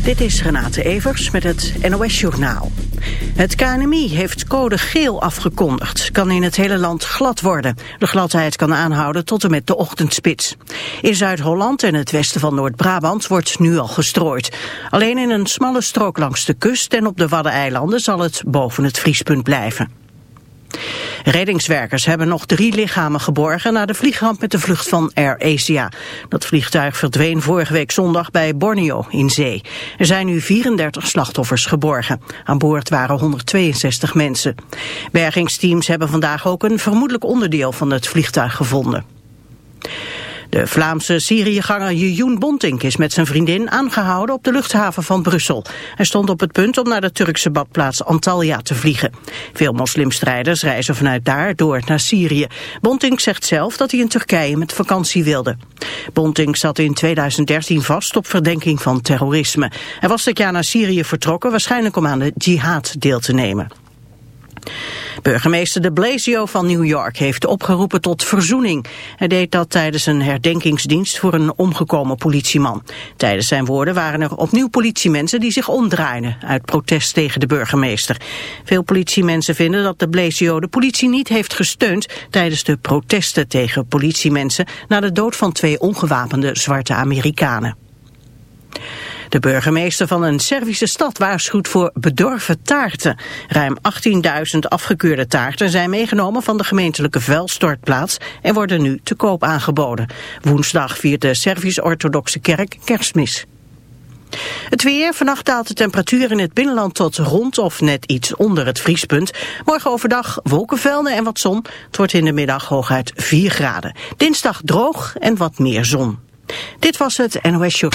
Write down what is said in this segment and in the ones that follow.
Dit is Renate Evers met het NOS Journaal. Het KNMI heeft code geel afgekondigd. Kan in het hele land glad worden. De gladheid kan aanhouden tot en met de ochtendspits. In Zuid-Holland en het westen van Noord-Brabant wordt nu al gestrooid. Alleen in een smalle strook langs de kust en op de Waddeneilanden zal het boven het vriespunt blijven. Reddingswerkers hebben nog drie lichamen geborgen na de vliegramp met de vlucht van Air Asia. Dat vliegtuig verdween vorige week zondag bij Borneo in zee. Er zijn nu 34 slachtoffers geborgen. Aan boord waren 162 mensen. Bergingsteams hebben vandaag ook een vermoedelijk onderdeel van het vliegtuig gevonden. De Vlaamse Syriëganger Jejoen Bontink is met zijn vriendin aangehouden op de luchthaven van Brussel. Hij stond op het punt om naar de Turkse badplaats Antalya te vliegen. Veel moslimstrijders reizen vanuit daar door naar Syrië. Bontink zegt zelf dat hij in Turkije met vakantie wilde. Bontink zat in 2013 vast op verdenking van terrorisme. Hij was dit jaar naar Syrië vertrokken, waarschijnlijk om aan de jihad deel te nemen. Burgemeester de Blasio van New York heeft opgeroepen tot verzoening. Hij deed dat tijdens een herdenkingsdienst voor een omgekomen politieman. Tijdens zijn woorden waren er opnieuw politiemensen die zich omdraaiden uit protest tegen de burgemeester. Veel politiemensen vinden dat de Blasio de politie niet heeft gesteund tijdens de protesten tegen politiemensen na de dood van twee ongewapende zwarte Amerikanen. De burgemeester van een Servische stad waarschuwt voor bedorven taarten. Ruim 18.000 afgekeurde taarten zijn meegenomen van de gemeentelijke vuilstortplaats en worden nu te koop aangeboden. Woensdag viert de Servisch-Orthodoxe Kerk kerstmis. Het weer, vannacht daalt de temperatuur in het binnenland tot rond of net iets onder het vriespunt. Morgen overdag wolkenvelden en wat zon. Het wordt in de middag hooguit 4 graden. Dinsdag droog en wat meer zon. Dit was het NOS Show.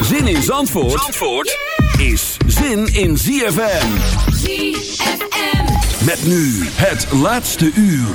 Zin in Zandvoort, Zandvoort is zin in ZFM. ZFM. Met nu het laatste uur.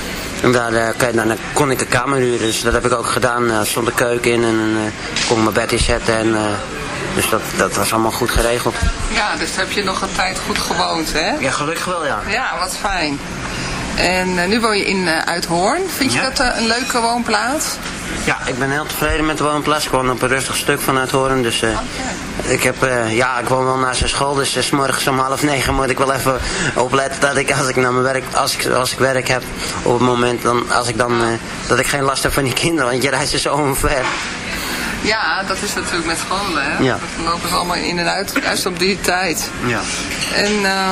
En daar, uh, nou, dan kon ik een kamer huren, dus dat heb ik ook gedaan. Er stond de keuken in en kon ik mijn bed inzetten. En, dus dat, dat was allemaal goed geregeld. Ja, dus heb je nog een tijd goed gewoond, hè? Ja, gelukkig wel, ja. Ja, wat fijn. En nu woon je in Uithoorn. Vind je Ja. dat een leuke woonplaats? Ja, ik ben heel tevreden met de woonplaats. Ik woon op een rustig stuk van Uithoorn. Dus uh, ik heb, uh, ja, ik woon wel naast zijn school. Dus uh, s morgens om half negen moet ik wel even opletten dat ik als ik naar mijn werk, als ik, als ik werk heb, op het moment dan, als ik dan, dat ik geen last heb van die kinderen. Want je reist er zo omver. Ja, dat is natuurlijk met scholen, hè? Ja. Dan lopen ze allemaal in en uit, juist op die tijd. Ja. En uh,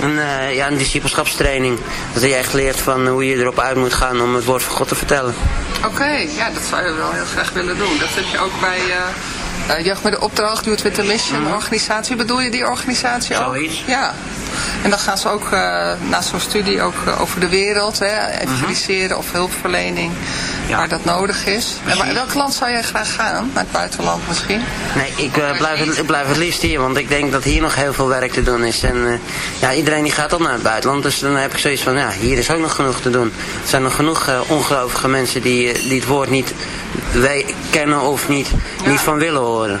Een, uh, ja, een discipelschapstraining. Dat je echt leert van hoe je erop uit moet gaan om het woord van God te vertellen. Oké, okay, ja, dat zou je wel heel graag willen doen. Dat heb je ook bij, uh, uh, Jeugd met de Opdracht, Youth with Mission Mhm. organisatie. Bedoel je die organisatie ook? Zoiets. Ja. En dan gaan ze ook uh, na zo'n studie ook uh, over de wereld, hè, evangeliseren of hulpverlening, Ja. waar dat nodig is. Precies. waar, welk land zou jij graag gaan? Naar het buitenland misschien? Nee, ik eh, blijf, het, ik blijf het liefst hier, want ik denk dat hier nog heel veel werk te doen is. En eh, ja, iedereen die gaat op naar het buitenland, dus dan heb ik zoiets van, ja, hier is ook nog genoeg te doen. Er zijn nog genoeg eh, ongelovige mensen die, eh, die het woord niet we- kennen of niet, Ja. niet van willen horen.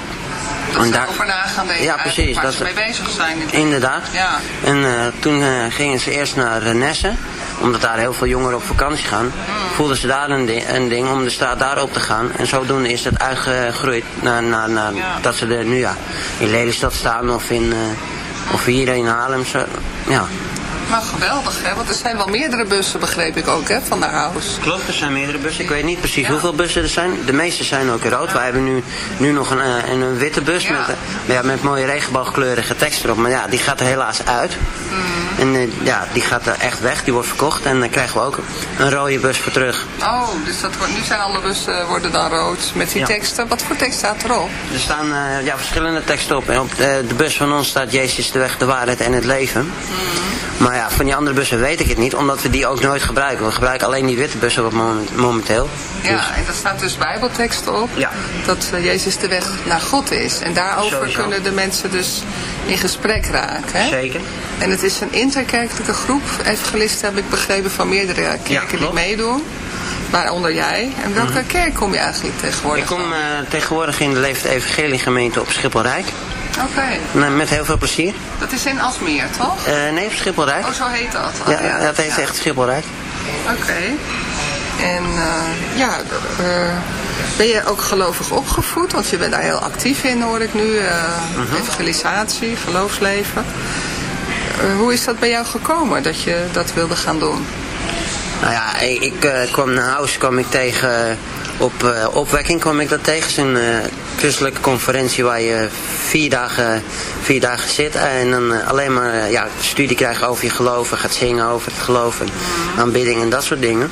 En daar, over na gaan denken. Ja, precies. Waar dat ze mee bezig zijn. Inderdaad. Ja. En uh, toen uh, gingen ze eerst naar Renesse, omdat daar heel veel jongeren op vakantie gaan. Mm. Voelden ze daar een, di een, ding om de straat daar op te gaan. En zodoende is dat uitgegroeid naar, naar, naar ja. dat ze er nu ja, in Lelystad staan of, in, uh, of hier in Haarlem. Zo, ja. Maar geweldig, hè? Want er zijn wel meerdere bussen, begreep ik ook, hè, van naar huis. Klopt, er zijn meerdere bussen. Ik weet niet precies ja. hoeveel bussen er zijn. De meeste zijn ook rood. Ja. Wij hebben nu, nu nog een, een, een witte bus ja. Met, ja, met mooie regenboogkleurige tekst erop. Maar ja, die gaat er helaas uit. Mm. En uh, ja, die gaat er echt weg. Die wordt verkocht. En dan krijgen we ook een rode bus voor terug. Oh, dus dat wordt, nu zijn alle bussen worden dan rood. Met die teksten. Wat voor tekst staat erop? Er staan uh, ja, verschillende teksten op. En op de, de, bus van ons staat Jezus de weg, de waarheid en het leven. Mm. Maar ja, van die andere bussen weet ik het niet, omdat we die ook nooit gebruiken. We gebruiken alleen die witte bussen op moment, momenteel. Ja, dus. en daar staat dus bijbelteksten op. Ja. Dat uh, Jezus de weg naar God is. En daarover Sowieso. kunnen de mensen dus in gesprek raken. Hè? Zeker. En het is een interkerkelijke groep. Evangelisten heb ik begrepen van meerdere kerken ja, die meedoen. Waaronder jij. En welke mm -hmm. kerk kom je eigenlijk tegenwoordig Ik kom uh, tegenwoordig in de Leefde Evangelie gemeente op Schipholrijk. Oké. Okay. Met heel veel plezier. Dat is in Asmeer, toch? Uh, nee, Schipholrijk. Oh, zo heet dat? Oh, ja, ja, dat heet ja. echt Schipholrijk. Oké. Okay. En uh, ja, uh, ben je ook gelovig opgevoed? Want je bent daar heel actief in, hoor ik nu. Uh, -hmm. Evangelisatie, geloofsleven. hoe is dat bij jou gekomen, dat je dat wilde gaan doen? Nou ja, ik, ik kwam naar huis, kwam ik tegen op opwekking kwam ik dat tegen. Zo'n uh, christelijke conferentie waar je vier dagen, vier dagen zit en dan uh, alleen maar uh, ja, studie krijgt over je geloven, gaat zingen over het geloven, aanbidding en dat soort dingen.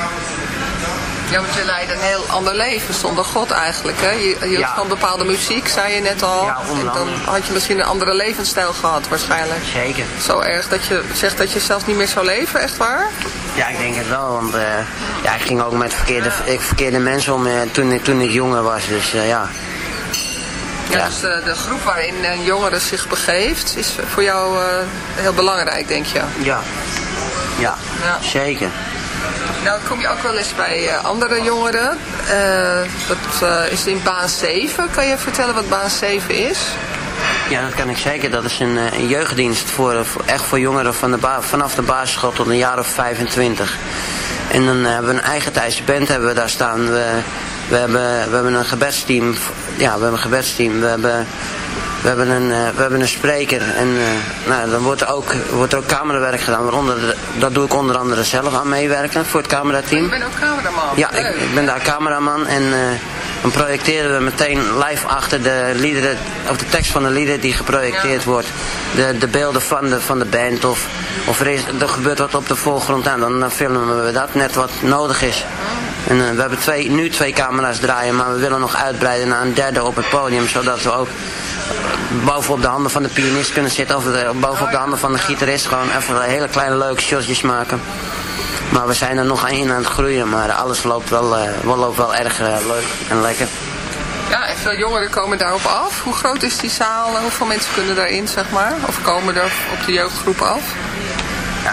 Ja, want je leidt een heel ander leven zonder God eigenlijk. Hè? Je, je ja. van bepaalde muziek, zei je net al. Ja, en dan had je misschien een andere levensstijl gehad waarschijnlijk. Zeker. Zo erg dat je zegt dat je zelfs niet meer zou leven, echt waar? Ja, ik denk het wel. Want uh, ja, ik ging ook met verkeerde, ja. verkeerde mensen om uh, toen, ik, toen ik jonger was. Dus uh, ja. Ja, dus de, de groep waarin een jongere zich begeeft is voor jou heel belangrijk, denk je? Ja. Ja, ja. zeker. Nou, kom je ook wel eens bij uh, andere jongeren. Uh, dat uh, is in baan 7. Kan je vertellen wat baan 7 is? Ja, dat kan ik zeker. Dat is een, jeugddienst voor, echt voor jongeren van de vanaf de basisschool tot een jaar of 25. En dan hebben we een eigen tijdse band hebben we daar staan. We, we, hebben, we hebben een gebedsteam. Ja, we hebben een gebedsteam. We hebben we hebben een, uh, we hebben een spreker en uh, nou, dan wordt er, ook, wordt er ook camerawerk gedaan. Waaronder, dat doe ik onder andere zelf aan meewerken voor het camerateam. Ik ben ook cameraman. Ja, ik, ik, ben daar cameraman en uh, dan projecteren we meteen live achter de liederen, of de tekst van de liederen die geprojecteerd ja. wordt. De, de beelden van de, van de band of, of er, is, er gebeurt wat op de voorgrond aan. Dan, dan filmen we dat net wat nodig is. En uh, we hebben twee, nu twee camera's draaien, maar we willen nog uitbreiden naar een derde op het podium. Zodat we ook bovenop de handen van de pianist kunnen zitten. Of de, bovenop de handen van de gitarist. Gewoon even hele kleine leuke shotjes maken. Maar we zijn er nog aan het groeien. Maar alles loopt wel, loopt wel erg leuk en lekker. Ja, en veel jongeren komen daarop af. Hoe groot is die zaal? Hoeveel mensen kunnen daarin, zeg maar? Of komen er op de jeugdgroep af?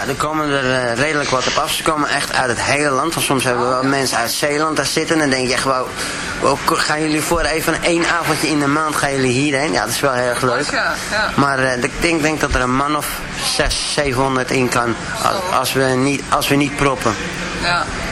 Er komen er uh, redelijk wat op af. Ze komen echt uit het hele land. Want soms hebben we wel mensen uit Zeeland daar zitten. En dan denk je echt, wow, gaan jullie voor even één avondje in de maand gaan jullie hierheen? Ja, dat is wel heel erg leuk. Ja, ja. Maar uh, ik denk, denk dat er een man of 600, 700 in kan. Als we niet, als we niet proppen. Ja.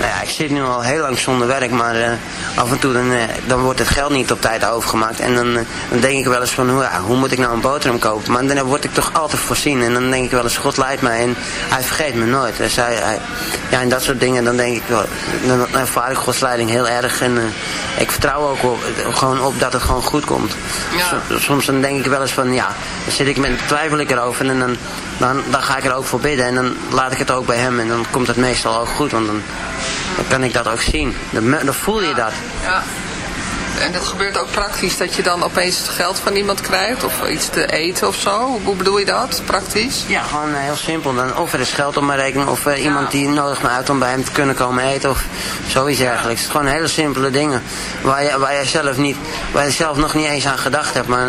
Nou ja, ik zit nu al heel lang zonder werk, maar uh, af en toe dan, uh, dan wordt het geld niet op tijd overgemaakt. En dan, uh, dan denk ik wel eens van, hoe, ja, hoe moet ik nou een boterham kopen? Maar dan word ik toch altijd voorzien. En dan denk ik wel eens, God leidt mij en hij vergeet me nooit. Dus hij, hij, ja, en dat soort dingen, dan denk ik wel, dan ervaar ik Gods leiding heel erg. En ik vertrouw ook op, gewoon op dat het gewoon goed komt. Ja. Soms dan denk ik wel eens van, ja, dan zit ik met, twijfel ik erover en dan, dan, dan ga ik er ook voor bidden. En dan laat ik het ook bij hem en dan komt het meestal ook goed, want dan dan kan ik dat ook zien. Dan, dan voel je dat. Ja. En dat gebeurt ook praktisch, dat je dan opeens het geld van iemand krijgt of iets te eten of zo? Hoe bedoel je dat, praktisch? Ja, gewoon heel simpel. Dan of er is geld op mijn rekening of uh, iemand die nodig me uit om bij hem te kunnen komen eten of zoiets dergelijks. Het gewoon hele simpele dingen waar je, waar je, zelf, niet, waar je zelf nog niet eens aan gedacht hebt. Maar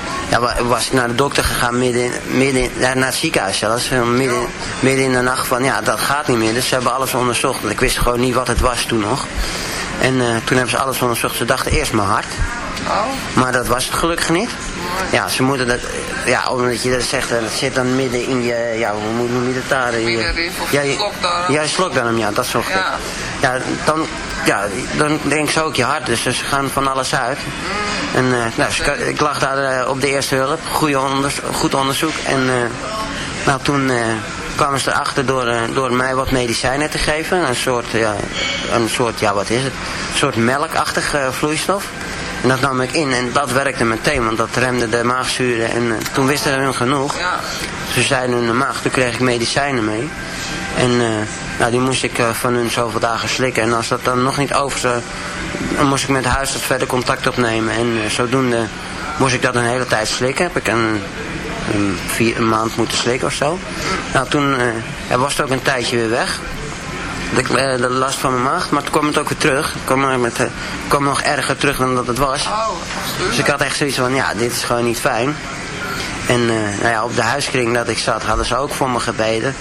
ja, was ik naar de dokter gegaan midden, midden naar het ziekenhuis zelfs. Midden, midden in de nacht van ja, dat gaat niet meer. Dus ze hebben alles onderzocht. Ik wist gewoon niet wat het was toen nog. En uh, toen hebben ze alles onderzocht. Ze dachten eerst mijn hart. Oh. Maar dat was het gelukkig niet. Ja, ze moeten dat, ja, omdat je dat zegt, dat zit dan midden in je, ja, hoe noem je dat daar? Ja, je, slokdarm. Ja, je slokdarm, ja, dat is zo ja. ja, dan, ja, dan denk ze ook je hart, dus ze gaan van alles uit. En uh, nou, ik lag daar uh, op de eerste hulp, Goeie onderzoek, goed onderzoek. En uh, nou, toen kwamen ze erachter door, door mij wat medicijnen te geven. Een soort, ja, een soort, ja wat is het? Een soort melkachtig vloeistof. En dat nam ik in en dat werkte meteen, want dat remde de maagzuren. En uh, toen wisten ze hun genoeg. Ja. Ze zeiden hun maag, toen kreeg ik medicijnen mee. En uh, nou, die moest ik uh, van hun zoveel dagen slikken. En als dat dan nog niet over zou, dan moest ik met huis dat verder contact opnemen. En zodoende moest ik dat een hele tijd slikken. Heb ik een, een, vier, een maand moeten slikken of zo. Nou, toen was het ook een tijdje weer weg de, de, last van mijn maag. Maar toen kwam het ook weer terug. Het kwam, met, kwam nog erger terug dan dat het was. Oh, dus ik had echt zoiets van, ja, dit is gewoon niet fijn. En uh, nou ja, op de huiskring dat ik zat, hadden ze ook voor me gebeden.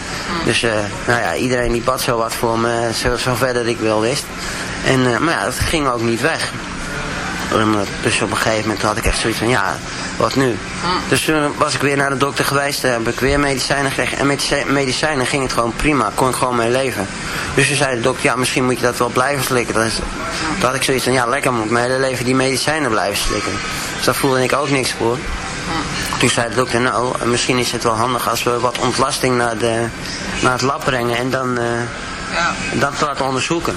Dus uh, nou ja, iedereen die bad zo wat voor me, zo, zo verder ik wel wist. En, uh, maar ja, dat ging ook niet weg. Dus op een gegeven moment had ik echt zoiets van, ja, wat nu? Dus toen was ik weer naar de dokter geweest, heb ik weer medicijnen gekregen. En met medicijnen ging het gewoon prima, kon ik gewoon mee leven. Dus toen zei de dokter, ja, misschien moet je dat wel blijven slikken. Dat is, toen had ik zoiets van, ja, lekker moet ik mijn hele leven die medicijnen blijven slikken. Dus daar voelde ik ook niks voor. Toen zei de dokter, nou, misschien is het wel handig als we wat ontlasting naar, de, naar het lab brengen en dan uh, ja. dat laten onderzoeken.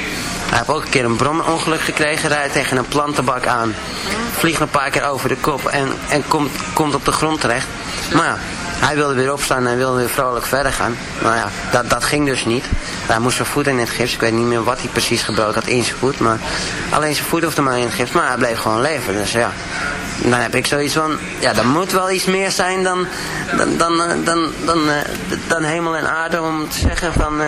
hij heeft ook een keer een bromongeluk gekregen. Rijdt tegen een plantenbak aan. Vliegt een paar keer over de kop en, en komt, komt op de grond terecht. Maar ja, hij wilde weer opstaan en wilde weer vrolijk verder gaan. Maar ja, dat, dat ging dus niet. Hij moest zijn voet in het gips. Ik weet niet meer wat hij precies gebroken had in zijn voet. Maar alleen zijn voet hoefde maar in het gips. Maar hij bleef gewoon leven. Dus ja, dan heb ik zoiets van, ja, er moet wel iets meer zijn dan, dan, dan, eh, dan, dan, eh, dan hemel en aarde om te zeggen van... Uh,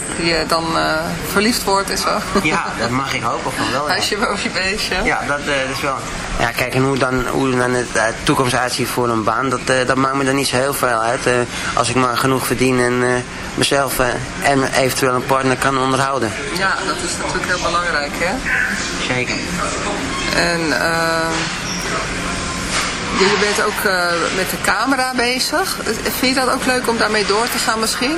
die dan verliefd wordt en zo. Ja, dat mag ik hopen van wel. Ja. Huisje boven je beestje. Ja, dat, dat is wel... Ja, kijk, en hoe dan, hoe dan het uh, toekomst uitziet voor een baan, dat, dat maakt me dan niet zo heel veel uit. Als ik maar genoeg verdien en mezelf en eventueel een partner kan onderhouden. Ja, dat is natuurlijk heel belangrijk, hè? Zeker. En je bent ook met de camera bezig. Vind je dat ook leuk om daarmee door te gaan misschien?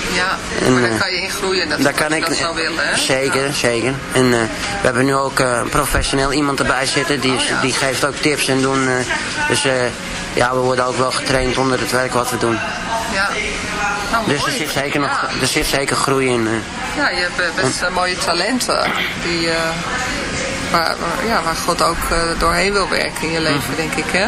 Ja, en, maar daar kan je in groeien. Dat daar kan ik, dat zo willen, hè? Zeker, zeker. En uh, we hebben nu ook professioneel iemand erbij zitten. Die, oh, die geeft ook tips en doen. dus ja, we worden ook wel getraind onder het werk wat we doen. Ja. Nou, dus er zit zeker, nog, er zit zeker groei in. Ja, je hebt best mooie talenten die, uh, waar, ja, waar God ook uh, doorheen wil werken in je leven, mm. denk ik. Hè?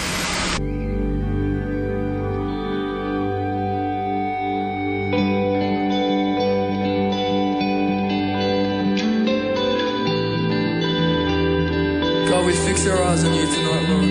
thousand years to not, Lord.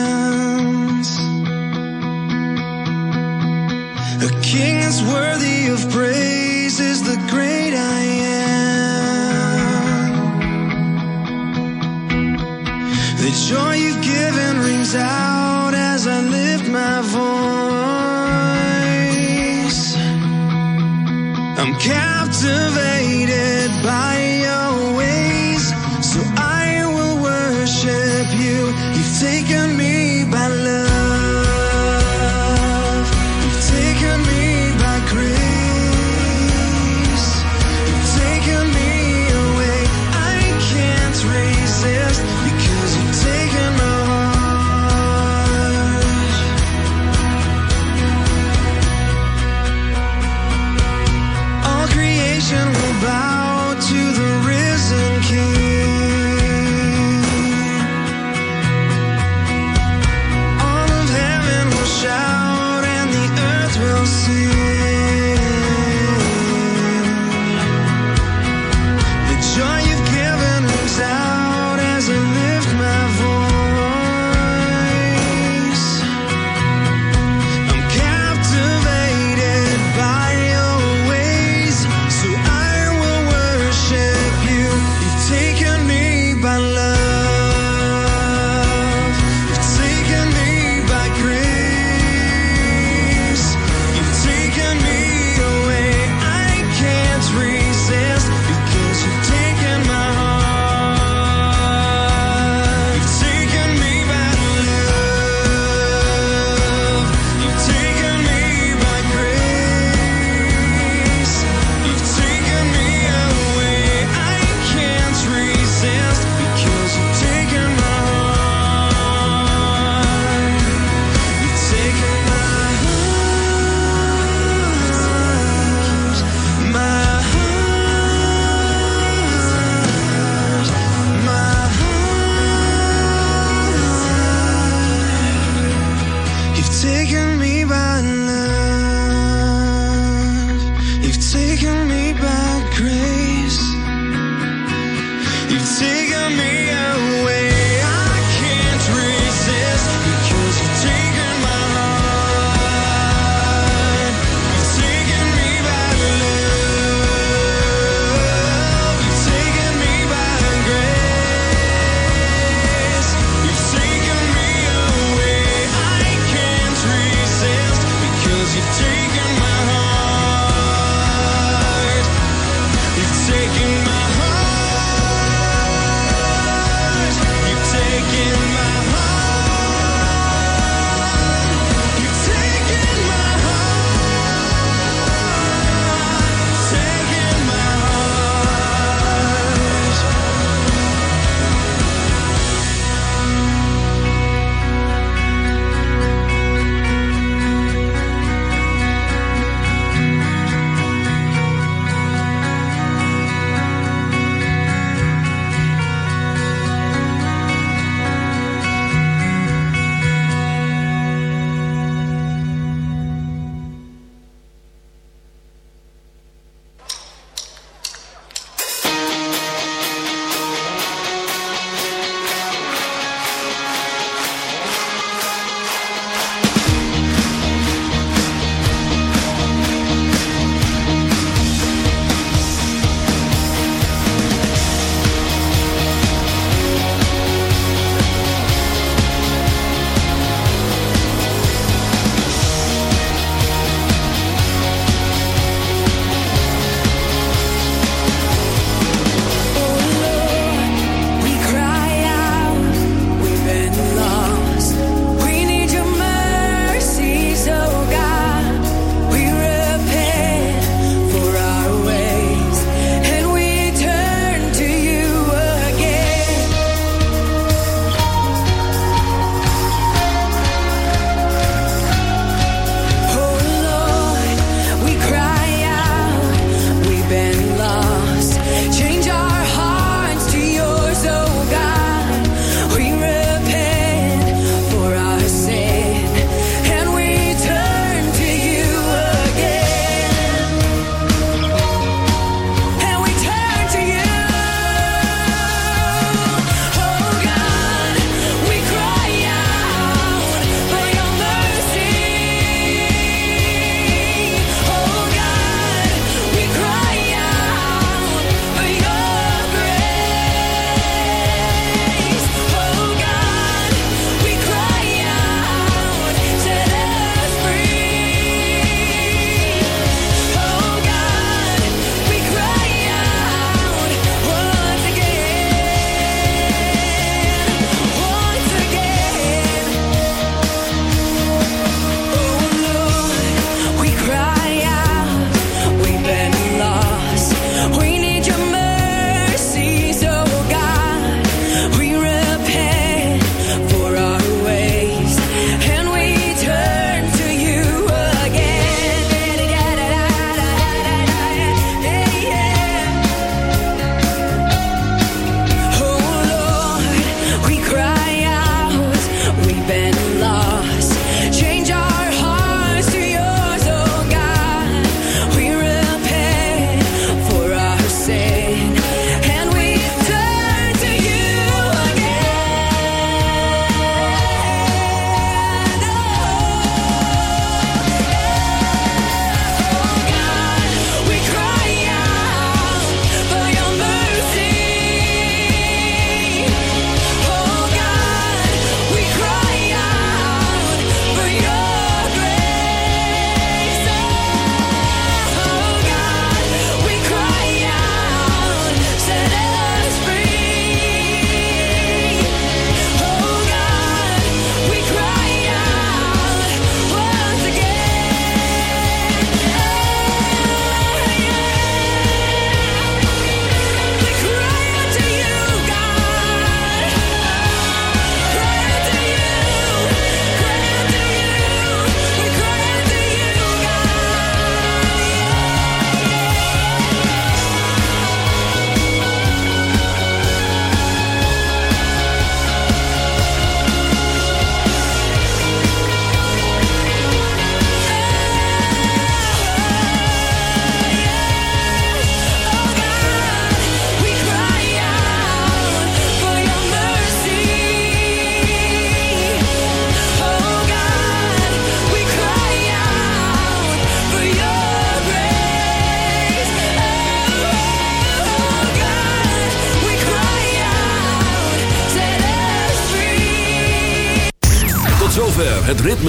King is worthy of praise, is the great I am. The joy you've given rings out as I lift my voice. I'm captivated by your ways, so I will worship you. taking me back